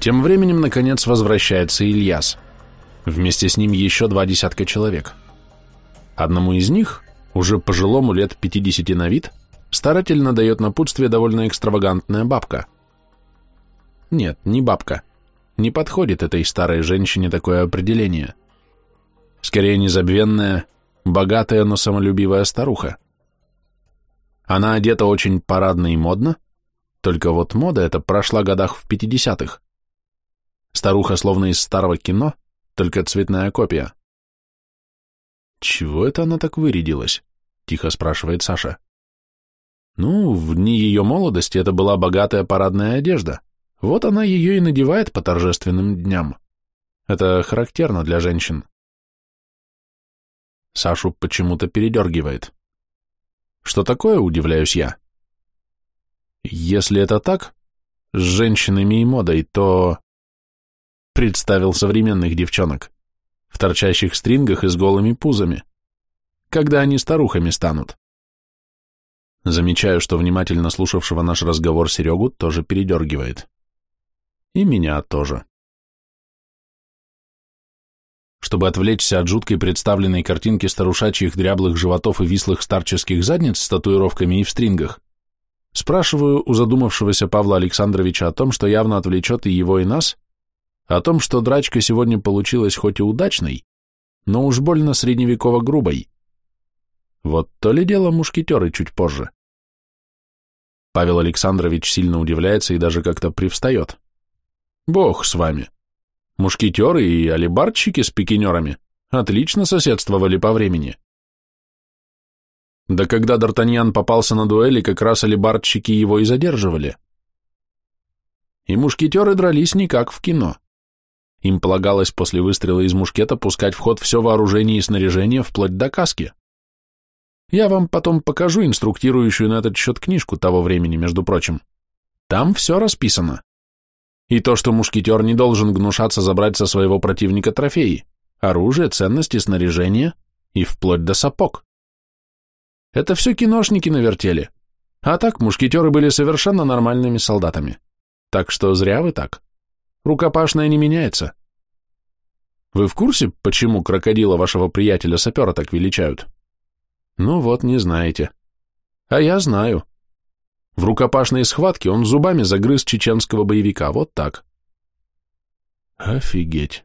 Тем временем, наконец, возвращается Ильяс. Вместе с ним еще два десятка человек. Одному из них, уже пожилому лет 50 на вид, старательно дает напутствие довольно экстравагантная бабка. Нет, не бабка. Не подходит этой старой женщине такое определение. Скорее незабвенная, богатая, но самолюбивая старуха. Она одета очень парадно и модно, только вот мода эта прошла годах в 50-х. Старуха словно из старого кино, только цветная копия. «Чего это она так вырядилась?» — тихо спрашивает Саша. «Ну, в дни ее молодости это была богатая парадная одежда. Вот она ее и надевает по торжественным дням. Это характерно для женщин». Сашу почему-то передергивает. «Что такое?» — удивляюсь я. «Если это так, с женщинами и модой, то...» Представил современных девчонок, в торчащих стрингах и с голыми пузами. Когда они старухами станут? Замечаю, что внимательно слушавшего наш разговор Серегу тоже передергивает. И меня тоже. Чтобы отвлечься от жуткой представленной картинки старушачьих дряблых животов и вислых старческих задниц с татуировками и в стрингах, спрашиваю у задумавшегося Павла Александровича о том, что явно отвлечет и его, и нас, о том, что драчка сегодня получилась хоть и удачной, но уж больно средневеково грубой. Вот то ли дело мушкетеры чуть позже. Павел Александрович сильно удивляется и даже как-то привстает. Бог с вами. Мушкетеры и алибардщики с пикинерами отлично соседствовали по времени. Да когда Д'Артаньян попался на дуэли, как раз алибардщики его и задерживали. И мушкетеры дрались не как в кино. Им полагалось после выстрела из мушкета пускать в ход все вооружение и снаряжение вплоть до каски. Я вам потом покажу инструктирующую на этот счет книжку того времени, между прочим. Там все расписано. И то, что мушкетер не должен гнушаться забрать со своего противника трофеи, оружие, ценности, снаряжение и вплоть до сапог. Это все киношники навертели. А так мушкетеры были совершенно нормальными солдатами. Так что зря вы так. Рукопашная не меняется. Вы в курсе, почему крокодила вашего приятеля-сапера так величают? Ну вот, не знаете. А я знаю. В рукопашной схватке он зубами загрыз чеченского боевика, вот так. Офигеть.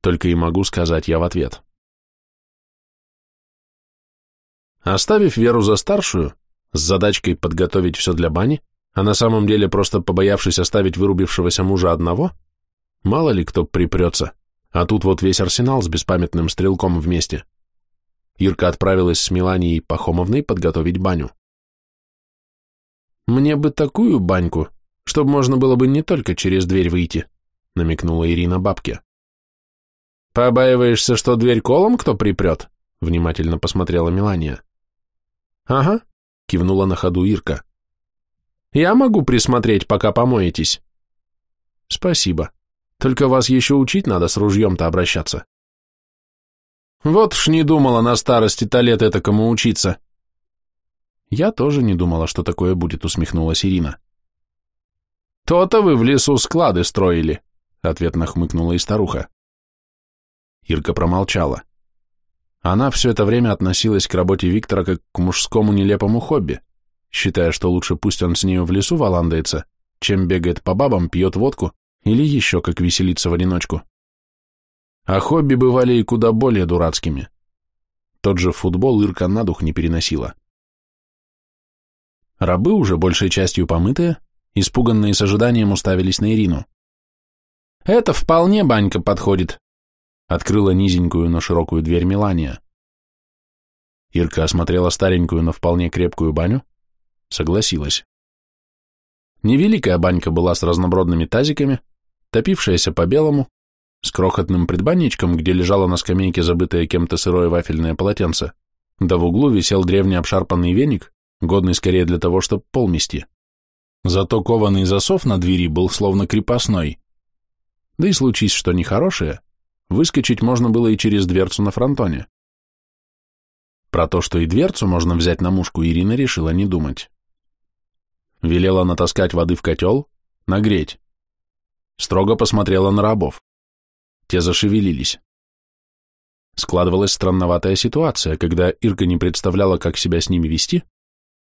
Только и могу сказать я в ответ. Оставив Веру за старшую, с задачкой подготовить все для бани, а на самом деле просто побоявшись оставить вырубившегося мужа одного, Мало ли кто припрется, а тут вот весь арсенал с беспамятным стрелком вместе. Ирка отправилась с Меланией Пахомовной подготовить баню. «Мне бы такую баньку, чтобы можно было бы не только через дверь выйти», намекнула Ирина бабке. «Побаиваешься, что дверь колом кто припрет?» внимательно посмотрела Мелания. «Ага», кивнула на ходу Ирка. «Я могу присмотреть, пока помоетесь». «Спасибо», только вас еще учить надо с ружьем-то обращаться. Вот ж не думала на старости-то лет этакому учиться. Я тоже не думала, что такое будет, усмехнулась Ирина. То-то вы в лесу склады строили, ответно хмыкнула и старуха. Ирка промолчала. Она все это время относилась к работе Виктора как к мужскому нелепому хобби, считая, что лучше пусть он с нею в лесу валандается, чем бегает по бабам, пьет водку или еще как веселиться в одиночку. А хобби бывали и куда более дурацкими. Тот же футбол Ирка на дух не переносила. Рабы, уже большей частью помытые, испуганные с ожиданием уставились на Ирину. «Это вполне банька подходит», — открыла низенькую, но широкую дверь Мелания. Ирка осмотрела старенькую, но вполне крепкую баню, согласилась. Невеликая банька была с разнобродными тазиками, топившаяся по-белому, с крохотным предбанничком, где лежало на скамейке забытое кем-то сырое вафельное полотенце, да в углу висел древний обшарпанный веник, годный скорее для того, чтобы пол мести. Зато кованый засов на двери был словно крепостной. Да и случись что нехорошее, выскочить можно было и через дверцу на фронтоне. Про то, что и дверцу можно взять на мушку, Ирина решила не думать. Велела натаскать воды в котел, нагреть строго посмотрела на рабов. Те зашевелились. Складывалась странноватая ситуация, когда Ирка не представляла, как себя с ними вести,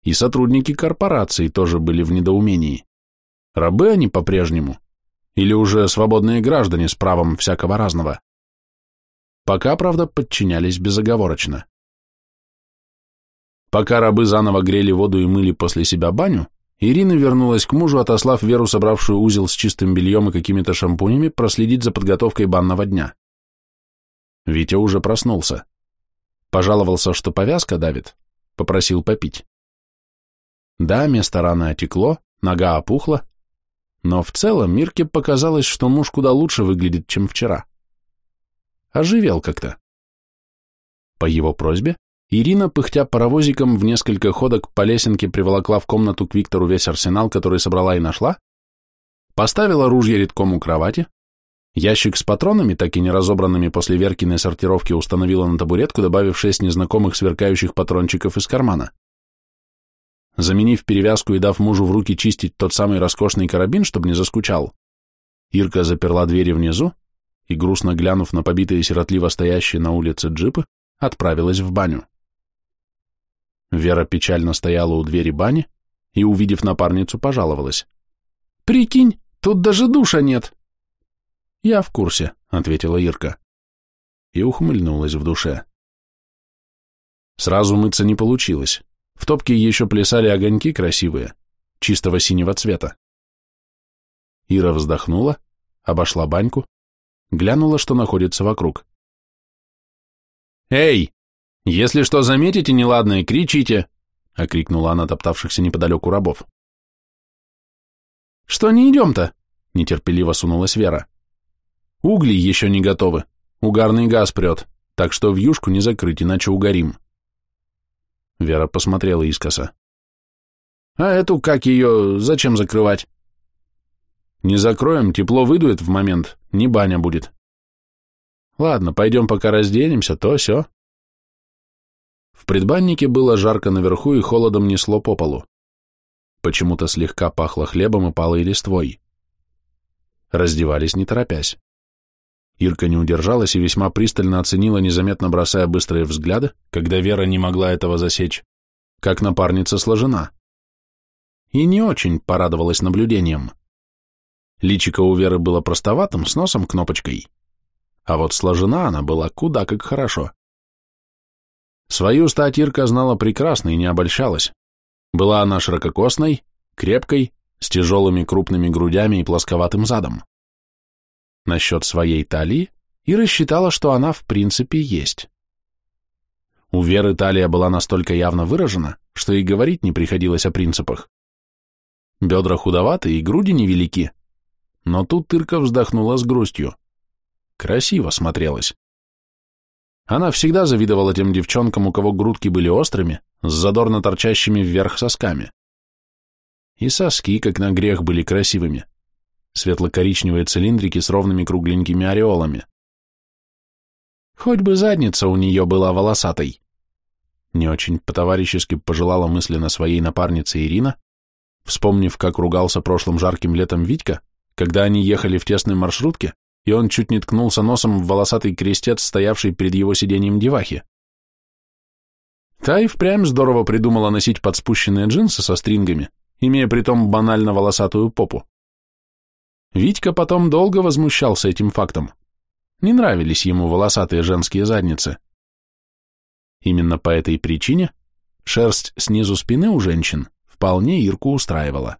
и сотрудники корпорации тоже были в недоумении. Рабы они по-прежнему? Или уже свободные граждане с правом всякого разного? Пока, правда, подчинялись безоговорочно. Пока рабы заново грели воду и мыли после себя баню, Ирина вернулась к мужу, отослав Веру, собравшую узел с чистым бельем и какими-то шампунями, проследить за подготовкой банного дня. Витя уже проснулся. Пожаловался, что повязка давит, попросил попить. Да, место раны отекло, нога опухла, но в целом Мирке показалось, что муж куда лучше выглядит, чем вчера. Оживел как-то. По его просьбе Ирина, пыхтя паровозиком, в несколько ходок по лесенке приволокла в комнату к Виктору весь арсенал, который собрала и нашла, поставила ружье редком у кровати, ящик с патронами, так и не разобранными после Веркиной сортировки, установила на табуретку, добавив шесть незнакомых сверкающих патрончиков из кармана. Заменив перевязку и дав мужу в руки чистить тот самый роскошный карабин, чтобы не заскучал, Ирка заперла двери внизу и, грустно глянув на побитые сиротливо стоящие на улице джипы, отправилась в баню. Вера печально стояла у двери бани и, увидев напарницу, пожаловалась. «Прикинь, тут даже душа нет!» «Я в курсе», — ответила Ирка. И ухмыльнулась в душе. Сразу мыться не получилось. В топке еще плясали огоньки красивые, чистого синего цвета. Ира вздохнула, обошла баньку, глянула, что находится вокруг. «Эй, если что заметите неладное, кричите!» — окрикнула она топтавшихся неподалеку рабов. «Что не идем-то?» — нетерпеливо сунулась Вера. «Угли еще не готовы, угарный газ прет, так что в юшку не закрыть, иначе угорим». Вера посмотрела искоса. «А эту, как ее, зачем закрывать?» «Не закроем, тепло выдует в момент, не баня будет». «Ладно, пойдем пока разденемся, то все. В предбаннике было жарко наверху и холодом несло по полу. Почему-то слегка пахло хлебом и палой листвой. Раздевались не торопясь. Ирка не удержалась и весьма пристально оценила, незаметно бросая быстрые взгляды, когда Вера не могла этого засечь, как напарница сложена. И не очень порадовалась наблюдением. Личико у Веры было простоватым, с носом кнопочкой, а вот сложена она была куда как хорошо. Свою стать Ирка знала прекрасно и не обольщалась. Была она ширококосной, крепкой, с тяжелыми крупными грудями и плосковатым задом. Насчет своей талии Ира считала, что она в принципе есть. У Веры талия была настолько явно выражена, что и говорить не приходилось о принципах. Бедра худоваты и груди невелики, но тут Ирка вздохнула с грустью. Красиво смотрелась. Она всегда завидовала тем девчонкам, у кого грудки были острыми, с задорно торчащими вверх сосками. И соски, как на грех, были красивыми. Светло-коричневые цилиндрики с ровными кругленькими ореолами. Хоть бы задница у нее была волосатой. Не очень по-товарищески пожелала мысленно своей напарнице Ирина, вспомнив, как ругался прошлым жарким летом Витька, когда они ехали в тесной маршрутке, и он чуть не ткнулся носом в волосатый крестец, стоявший перед его сиденьем девахи. Та и впрямь здорово придумала носить подспущенные джинсы со стрингами, имея притом банально волосатую попу. Витька потом долго возмущался этим фактом. Не нравились ему волосатые женские задницы. Именно по этой причине шерсть снизу спины у женщин вполне Ирку устраивала.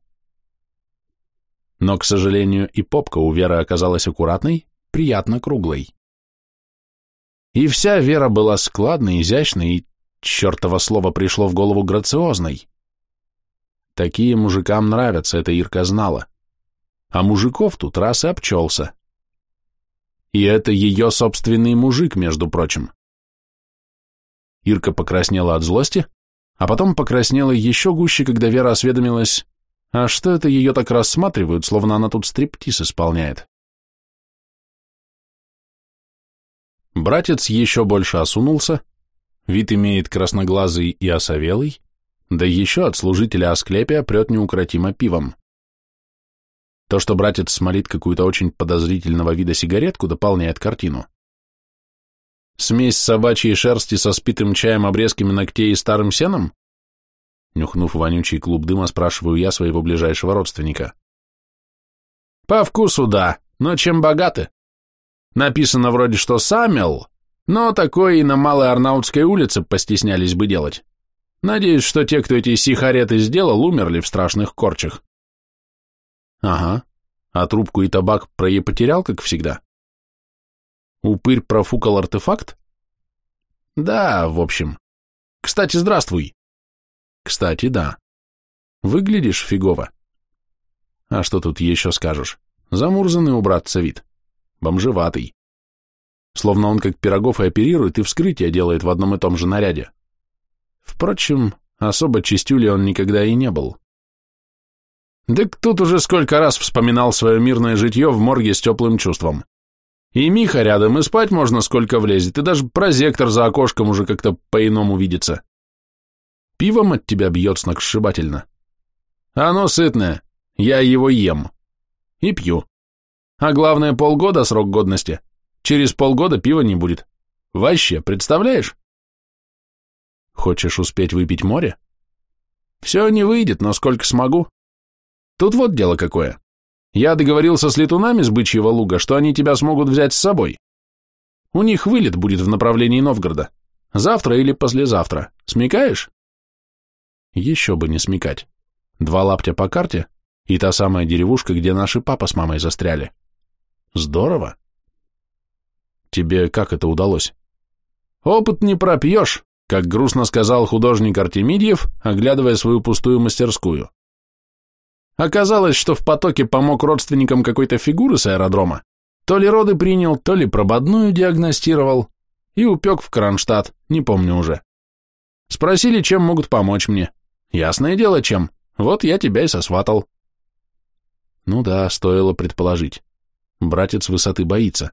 Но, к сожалению, и попка у Веры оказалась аккуратной, приятно круглой. И вся Вера была складной, изящной и, чертово слово пришло в голову, грациозной. Такие мужикам нравятся, это Ирка знала. А мужиков тут раз и обчелся. И это ее собственный мужик, между прочим. Ирка покраснела от злости, а потом покраснела еще гуще, когда Вера осведомилась, а что это ее так рассматривают, словно она тут стриптиз исполняет? Братец еще больше осунулся, вид имеет красноглазый и осовелый, да еще от служителя Асклепия прет неукротимо пивом. То, что братец смолит какую-то очень подозрительного вида сигаретку, дополняет картину. Смесь собачьей шерсти со спитым чаем, обрезками ногтей и старым сеном? Нюхнув вонючий клуб дыма, спрашиваю я своего ближайшего родственника. По вкусу да, но чем богаты? Написано вроде что Самел, но такое и на Малой Арнаутской улице постеснялись бы делать. Надеюсь, что те, кто эти сигареты сделал, умерли в страшных корчах. Ага, а трубку и табак про ей потерял, как всегда? Упырь профукал артефакт? Да, в общем. Кстати, здравствуй. Кстати, да. Выглядишь фигово. А что тут еще скажешь? Замурзанный у братца вид. Бомжеватый. Словно он как Пирогов и оперирует, и вскрытие делает в одном и том же наряде. Впрочем, особо чистюли он никогда и не был. Так тут уже сколько раз вспоминал свое мирное житье в морге с теплым чувством. И Миха рядом, и спать можно сколько влезет, и даже прозектор за окошком уже как-то по-иному видится. Пивом от тебя бьет сногсшибательно. Оно сытное, я его ем. И пью. А главное, полгода срок годности. Через полгода пива не будет. Вообще, представляешь? Хочешь успеть выпить море? Все не выйдет, но сколько смогу. Тут вот дело какое. Я договорился с летунами с бычьего луга, что они тебя смогут взять с собой. У них вылет будет в направлении Новгорода. Завтра или послезавтра. Смекаешь? Еще бы не смекать. Два лаптя по карте и та самая деревушка, где наши папа с мамой застряли. Здорово. Тебе как это удалось? Опыт не пропьешь, как грустно сказал художник Артемидьев, оглядывая свою пустую мастерскую. Оказалось, что в потоке помог родственникам какой-то фигуры с аэродрома. То ли роды принял, то ли прободную диагностировал. И упек в Кронштадт, не помню уже. Спросили, чем могут помочь мне. Ясное дело, чем. Вот я тебя и сосватал. Ну да, стоило предположить. Братец высоты боится.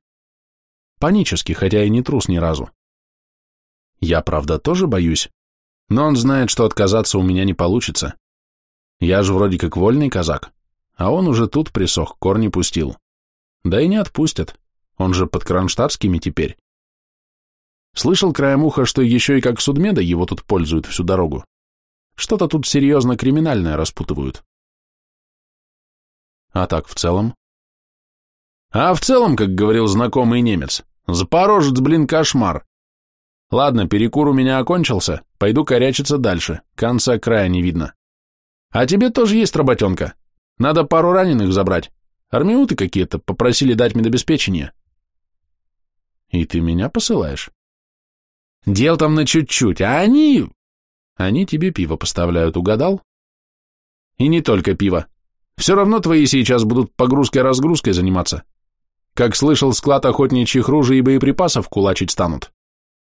Панически, хотя и не трус ни разу. Я, правда, тоже боюсь, но он знает, что отказаться у меня не получится. Я же вроде как вольный казак, а он уже тут присох, корни пустил. Да и не отпустят, он же под кронштадтскими теперь. Слышал краем уха, что еще и как судмеда его тут пользуют всю дорогу. Что-то тут серьезно криминальное распутывают. А так в целом? А в целом, как говорил знакомый немец, запорожец, блин, кошмар. Ладно, перекур у меня окончился, пойду корячиться дальше, конца края не видно. А тебе тоже есть работенка. Надо пару раненых забрать. Армиуты какие-то попросили дать медобеспечение. И ты меня посылаешь? Дел там на чуть-чуть, а они... Они тебе пиво поставляют, угадал? И не только пиво. Все равно твои сейчас будут погрузкой-разгрузкой заниматься. Как слышал, склад охотничьих ружей и боеприпасов кулачить станут.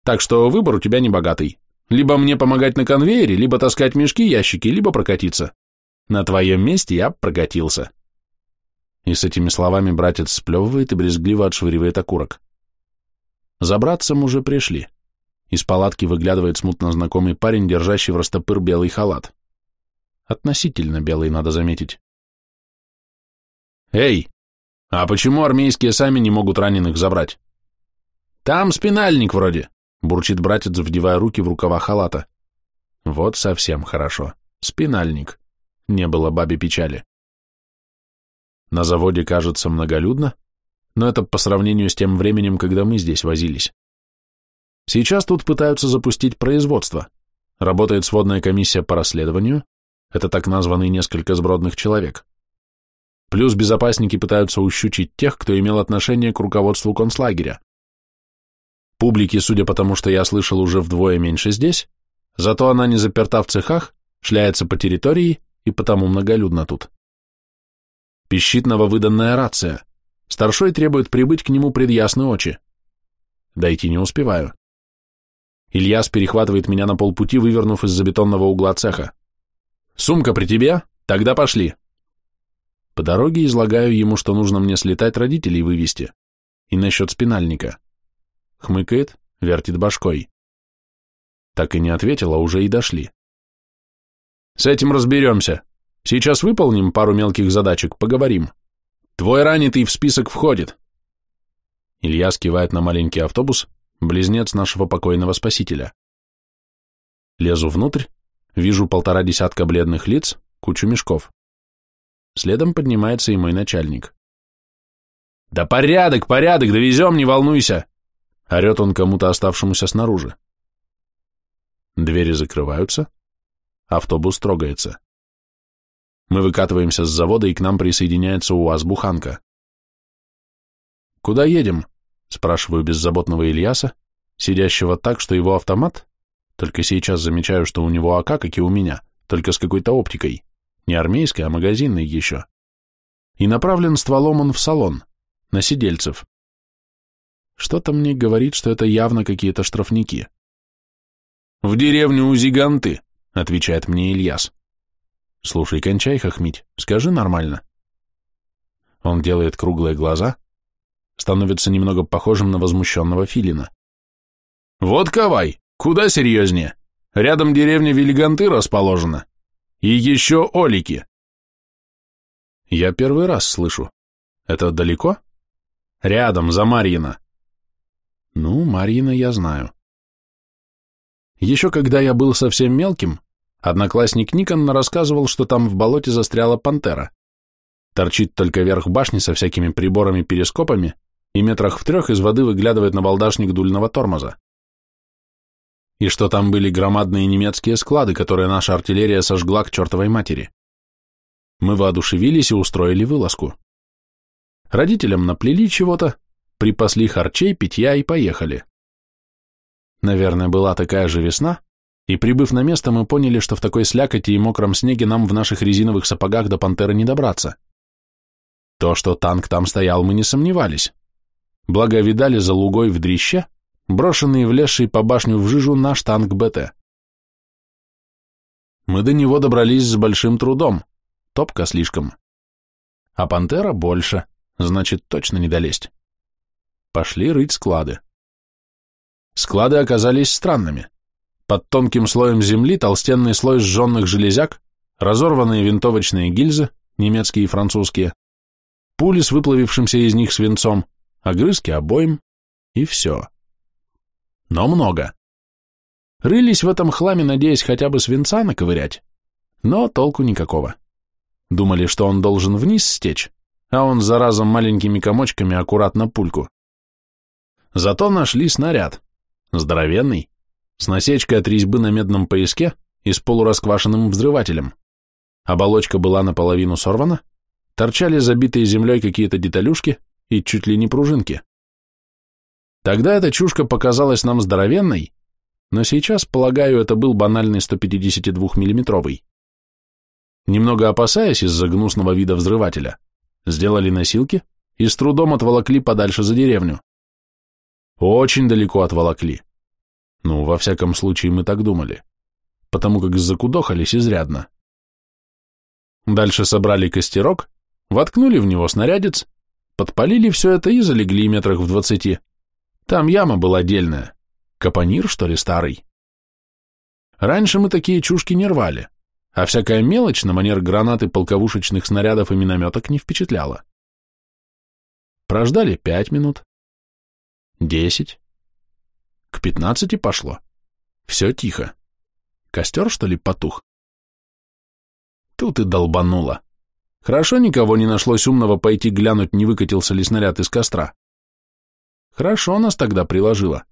Так что выбор у тебя небогатый. Либо мне помогать на конвейере, либо таскать мешки, ящики, либо прокатиться. На твоем месте я прокатился. И с этими словами братец сплевывает и брезгливо отшвыривает окурок. За братцем уже пришли. Из палатки выглядывает смутно знакомый парень, держащий в растопыр белый халат. Относительно белый, надо заметить. «Эй, а почему армейские сами не могут раненых забрать?» «Там спинальник вроде», Бурчит братец, вдевая руки в рукава халата. Вот совсем хорошо. Спинальник. Не было бабе печали. На заводе кажется многолюдно, но это по сравнению с тем временем, когда мы здесь возились. Сейчас тут пытаются запустить производство. Работает сводная комиссия по расследованию, это так названные несколько сбродных человек. Плюс безопасники пытаются ущучить тех, кто имел отношение к руководству концлагеря. Публики, судя по тому, что я слышал, уже вдвое меньше здесь, зато она не заперта в цехах, шляется по территории и потому многолюдно тут. Пищит нововыданная рация. Старшой требует прибыть к нему пред ясные очи. Дойти не успеваю. Ильяс перехватывает меня на полпути, вывернув из-за бетонного угла цеха. «Сумка при тебе? Тогда пошли». По дороге излагаю ему, что нужно мне слетать родителей вывести. И насчет спинальника хмыкает, вертит башкой. Так и не ответила, уже и дошли. С этим разберемся. Сейчас выполним пару мелких задачек, поговорим. Твой ранитый в список входит. Илья скивает на маленький автобус, близнец нашего покойного спасителя. Лезу внутрь, вижу полтора десятка бледных лиц, кучу мешков. Следом поднимается и мой начальник. «Да порядок, порядок, довезем, не волнуйся!» Орет он кому-то оставшемуся снаружи. Двери закрываются, автобус трогается. Мы выкатываемся с завода, и к нам присоединяется УАЗ-буханка. «Куда едем?» — спрашиваю беззаботного Ильяса, сидящего так, что его автомат, только сейчас замечаю, что у него АК, как и у меня, только с какой-то оптикой, не армейской, а магазинной еще, и направлен стволом он в салон, на сидельцев. Что-то мне говорит, что это явно какие-то штрафники. «В деревню у Зиганты», — отвечает мне Ильяс. «Слушай, кончай хохмить, скажи нормально». Он делает круглые глаза, становится немного похожим на возмущенного филина. «Вот кавай, куда серьезнее. Рядом деревня Вильганты расположена. И еще Олики». Я первый раз слышу. Это далеко? Рядом, за Марьино. Ну, Марьино я знаю. Еще когда я был совсем мелким, одноклассник Никон рассказывал, что там в болоте застряла пантера. Торчит только верх башни со всякими приборами-перископами и метрах в трех из воды выглядывает на балдашник дульного тормоза. И что там были громадные немецкие склады, которые наша артиллерия сожгла к чертовой матери. Мы воодушевились и устроили вылазку. Родителям наплели чего-то, припасли харчей, питья и поехали. Наверное, была такая же весна, и, прибыв на место, мы поняли, что в такой слякоти и мокром снеге нам в наших резиновых сапогах до пантеры не добраться. То, что танк там стоял, мы не сомневались. Благо видали за лугой в дрище, брошенный и влезший по башню в жижу наш танк БТ. Мы до него добрались с большим трудом, топка слишком. А пантера больше, значит, точно не долезть. Пошли рыть склады. Склады оказались странными. Под тонким слоем земли толстенный слой сжженных железяк, разорванные винтовочные гильзы, немецкие и французские, пули с выплавившимся из них свинцом, огрызки обоим, и все. Но много. Рылись в этом хламе, надеясь хотя бы свинца наковырять, но толку никакого. Думали, что он должен вниз стечь, а он, заразом, маленькими комочками аккуратно пульку. Зато нашли снаряд, здоровенный, с насечкой от резьбы на медном пояске и с полурасквашенным взрывателем. Оболочка была наполовину сорвана, торчали забитые землей какие-то деталюшки и чуть ли не пружинки. Тогда эта чушка показалась нам здоровенной, но сейчас, полагаю, это был банальный 152 миллиметровый. Немного опасаясь из-за гнусного вида взрывателя, сделали носилки и с трудом отволокли подальше за деревню. Очень далеко отволокли. Ну, во всяком случае, мы так думали, потому как закудохались изрядно. Дальше собрали костерок, воткнули в него снарядец, подпалили все это и залегли метрах в двадцати. Там яма была отдельная. Капонир, что ли, старый? Раньше мы такие чушки не рвали, а всякая мелочь на манер гранаты, полковушечных снарядов и минометок не впечатляла. Прождали пять минут, Десять. К пятнадцати пошло. Все тихо. Костер, что ли, потух? Тут и долбануло. Хорошо никого не нашлось умного пойти глянуть, не выкатился ли снаряд из костра. Хорошо нас тогда приложило.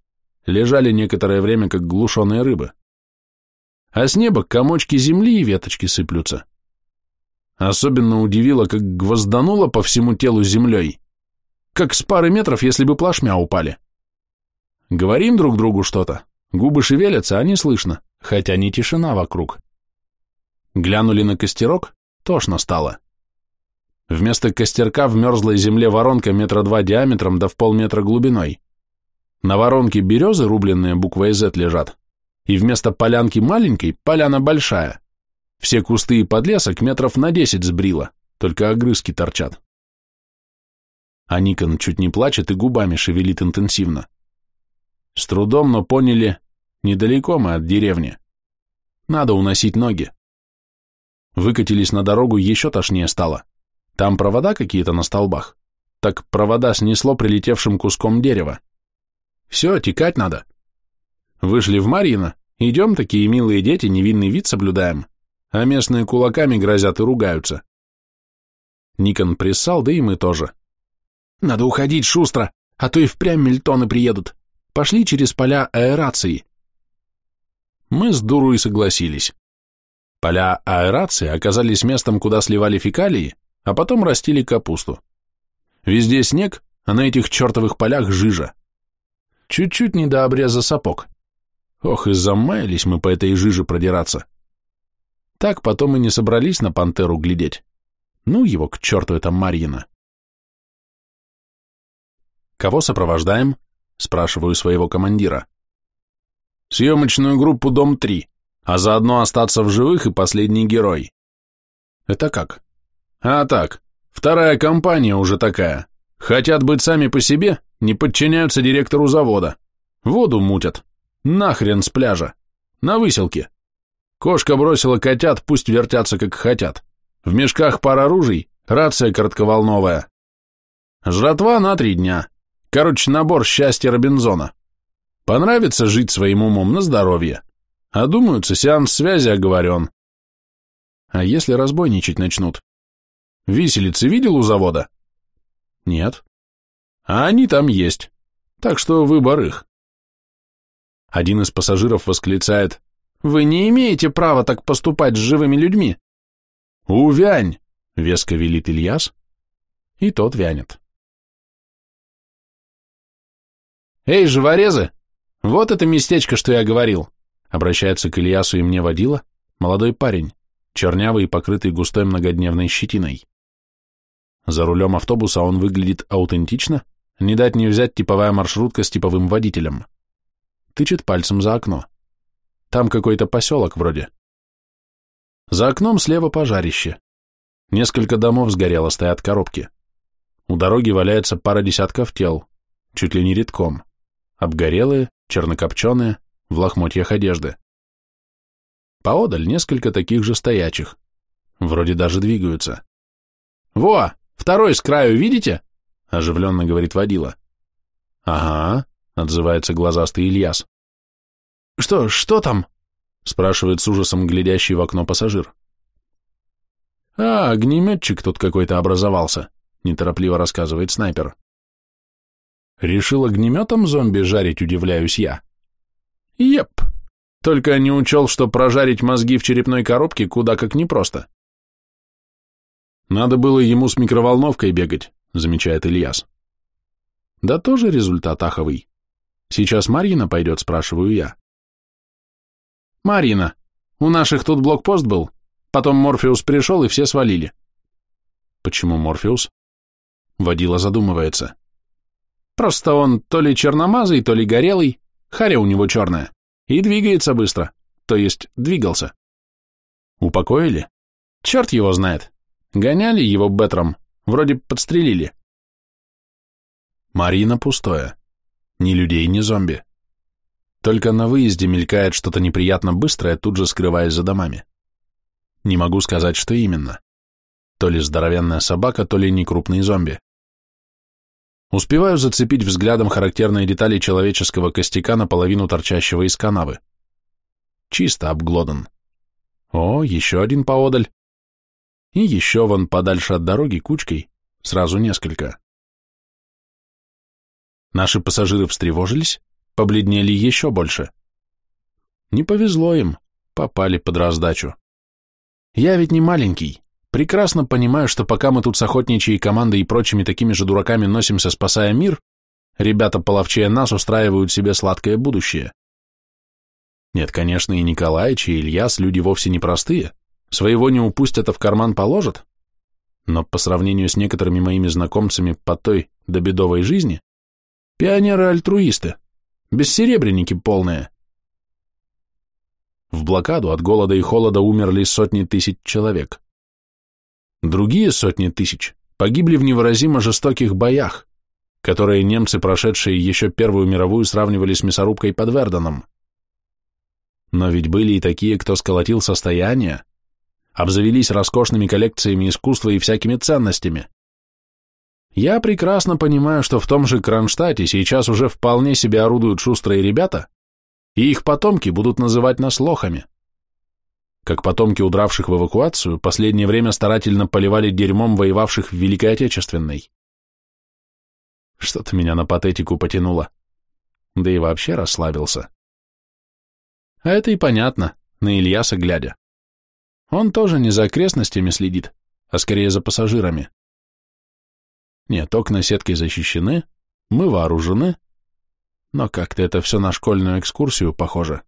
Лежали некоторое время, как глушеные рыбы. А с неба комочки земли и веточки сыплются. Особенно удивило, как гвоздануло по всему телу землей как с пары метров, если бы плашмя упали. Говорим друг другу что-то, губы шевелятся, а не слышно, хотя не тишина вокруг. Глянули на костерок, тошно стало. Вместо костерка в мерзлой земле воронка метра два диаметром да в полметра глубиной. На воронке березы, рубленные буквой Z, лежат, и вместо полянки маленькой поляна большая. Все кусты и подлесок метров на десять сбрило, только огрызки торчат а Никон чуть не плачет и губами шевелит интенсивно. С трудом, но поняли, недалеко мы от деревни. Надо уносить ноги. Выкатились на дорогу, еще тошнее стало. Там провода какие-то на столбах. Так провода снесло прилетевшим куском дерева. Все, текать надо. Вышли в Марьино, идем, такие милые дети, невинный вид соблюдаем, а местные кулаками грозят и ругаются. Никон приссал, да и мы тоже. Надо уходить шустро, а то и впрямь мельтоны приедут. Пошли через поля аэрации. Мы с дуру и согласились. Поля аэрации оказались местом, куда сливали фекалии, а потом растили капусту. Везде снег, а на этих чертовых полях жижа. Чуть-чуть не до обреза сапог. Ох, и замаялись мы по этой жиже продираться. Так потом и не собрались на пантеру глядеть. Ну его к черту это Марьина. Кого сопровождаем? Спрашиваю своего командира. Съемочную группу «Дом-3», а заодно остаться в живых и последний герой. Это как? А так, вторая компания уже такая. Хотят быть сами по себе, не подчиняются директору завода. Воду мутят. Нахрен с пляжа. На выселке. Кошка бросила котят, пусть вертятся как хотят. В мешках пара оружий, рация коротковолновая. Жратва на три дня. Короче, набор счастья Робинзона. Понравится жить своим умом на здоровье. А думаются, сеанс связи оговорен. А если разбойничать начнут? Виселицы видел у завода? Нет. А они там есть. Так что выбор их. Один из пассажиров восклицает, «Вы не имеете права так поступать с живыми людьми». «Увянь!» — веско велит Ильяс, и тот вянет. «Эй, живорезы, вот это местечко, что я говорил!» Обращается к Ильясу и мне водила, молодой парень, чернявый и покрытый густой многодневной щетиной. За рулем автобуса он выглядит аутентично, не дать не взять типовая маршрутка с типовым водителем. Тычет пальцем за окно. Там какой-то поселок вроде. За окном слева пожарище. Несколько домов сгорело, стоят коробки. У дороги валяется пара десятков тел, чуть ли не редком. Обгорелые, чернокопченые, в лохмотьях одежды. Поодаль несколько таких же стоячих. Вроде даже двигаются. «Во, второй с краю, видите?» — оживленно говорит водила. «Ага», — отзывается глазастый Ильяс. «Что, что там?» спрашивает с ужасом глядящий в окно пассажир. «А, огнеметчик тут какой-то образовался», — неторопливо рассказывает снайпер. «Решил огнеметом зомби жарить, удивляюсь я». «Еп, только не учел, что прожарить мозги в черепной коробке куда как непросто». «Надо было ему с микроволновкой бегать», — замечает Ильяс. «Да тоже результат аховый. Сейчас Марьина пойдет, спрашиваю я. «Марина, у наших тут блокпост был, потом Морфеус пришел и все свалили». «Почему Морфеус?» Водила задумывается. «Просто он то ли черномазый, то ли горелый, харя у него черная, и двигается быстро, то есть двигался». «Упокоили?» «Черт его знает. Гоняли его Бетром, вроде подстрелили». Марина пустое. Ни людей, ни зомби. Только на выезде мелькает что-то неприятно быстрое, тут же скрываясь за домами. Не могу сказать, что именно. То ли здоровенная собака, то ли некрупный зомби. Успеваю зацепить взглядом характерные детали человеческого костяка, наполовину торчащего из канавы. Чисто обглодан. О, еще один поодаль. И еще вон подальше от дороги кучкой, сразу несколько. Наши пассажиры встревожились, побледнели еще больше. Не повезло им, попали под раздачу. Я ведь не маленький, прекрасно понимаю, что пока мы тут с охотничьей командой и прочими такими же дураками носимся, спасая мир, ребята, половчее нас, устраивают себе сладкое будущее. Нет, конечно, и Николаич, и Ильяс люди вовсе не простые, своего не упустят, а в карман положат, но по сравнению с некоторыми моими знакомцами по той добедовой жизни, пионеры-альтруисты, Бессеребренники полные. В блокаду от голода и холода умерли сотни тысяч человек. Другие сотни тысяч погибли в невыразимо жестоких боях, которые немцы, прошедшие еще Первую мировую, сравнивали с мясорубкой под Верденом. Но ведь были и такие, кто сколотил состояние, обзавелись роскошными коллекциями искусства и всякими ценностями. Я прекрасно понимаю, что в том же Кронштадте сейчас уже вполне себе орудуют шустрые ребята, и их потомки будут называть нас лохами. Как потомки удравших в эвакуацию, последнее время старательно поливали дерьмом воевавших в Великой Отечественной. Что-то меня на патетику потянуло. Да и вообще расслабился. А это и понятно, на Ильяса глядя. Он тоже не за окрестностями следит, а скорее за пассажирами. Нет, окна сеткой защищены, мы вооружены, но как-то это все на школьную экскурсию похоже.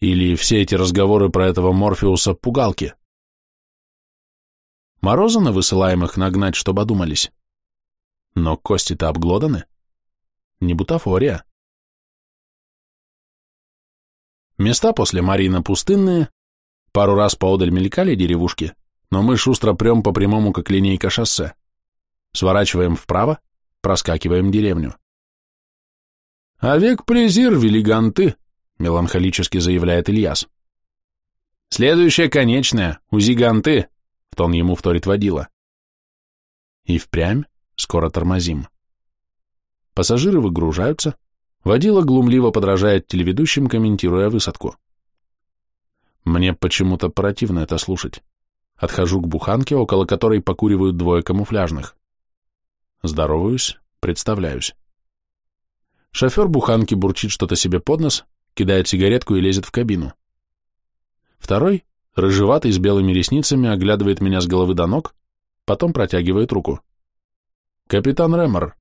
Или все эти разговоры про этого Морфеуса пугалки? Мороза на высылаемых нагнать, чтобы одумались. Но кости-то обглоданы. Не бутафория. Места после Марина пустынные, пару раз поодаль мелькали деревушки, но мы шустро прем по прямому, как линейка шоссе. Сворачиваем вправо, проскакиваем деревню. «Авек плезир, велиганты», — меланхолически заявляет Ильяс. «Следующая конечная, узиганты», — в тон ему вторит водила. И впрямь скоро тормозим. Пассажиры выгружаются, водила глумливо подражает телеведущим, комментируя высадку. Мне почему-то противно это слушать. Отхожу к буханке, около которой покуривают двое камуфляжных. Здороваюсь, представляюсь. Шофер буханки бурчит что-то себе под нос, кидает сигаретку и лезет в кабину. Второй, рыжеватый, с белыми ресницами, оглядывает меня с головы до ног, потом протягивает руку. Капитан Рэмор.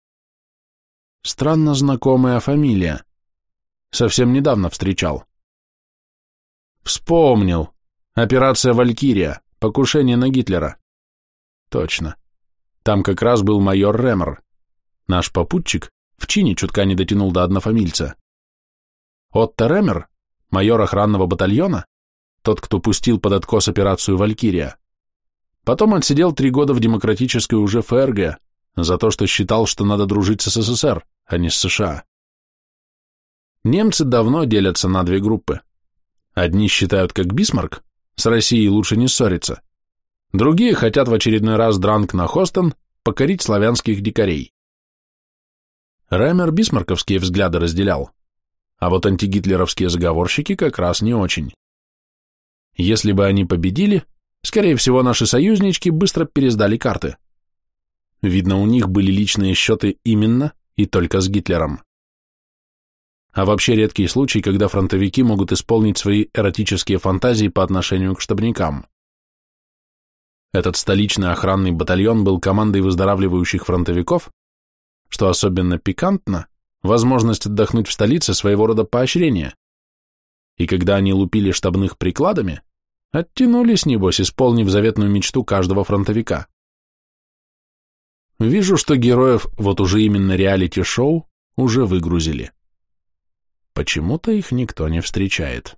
Странно знакомая фамилия. Совсем недавно встречал. Вспомнил. Операция «Валькирия», покушение на Гитлера. Точно. Там как раз был майор Рэмор. Наш попутчик, в чине чутка не дотянул до однофамильца. Отто Ремер, майор охранного батальона, тот, кто пустил под откос операцию «Валькирия». Потом отсидел три года в демократической уже ФРГ за то, что считал, что надо дружить с СССР, а не с США. Немцы давно делятся на две группы. Одни считают, как Бисмарк, с Россией лучше не ссориться. Другие хотят в очередной раз дранг на Хостен покорить славянских дикарей. Раймер бисмарковские взгляды разделял, а вот антигитлеровские заговорщики как раз не очень. Если бы они победили, скорее всего, наши союзнички быстро пересдали карты. Видно, у них были личные счеты именно и только с Гитлером. А вообще редкий случай, когда фронтовики могут исполнить свои эротические фантазии по отношению к штабникам. Этот столичный охранный батальон был командой выздоравливающих фронтовиков, что особенно пикантно, возможность отдохнуть в столице своего рода поощрение. И когда они лупили штабных прикладами, оттянулись, небось, исполнив заветную мечту каждого фронтовика. Вижу, что героев вот уже именно реалити-шоу уже выгрузили. Почему-то их никто не встречает.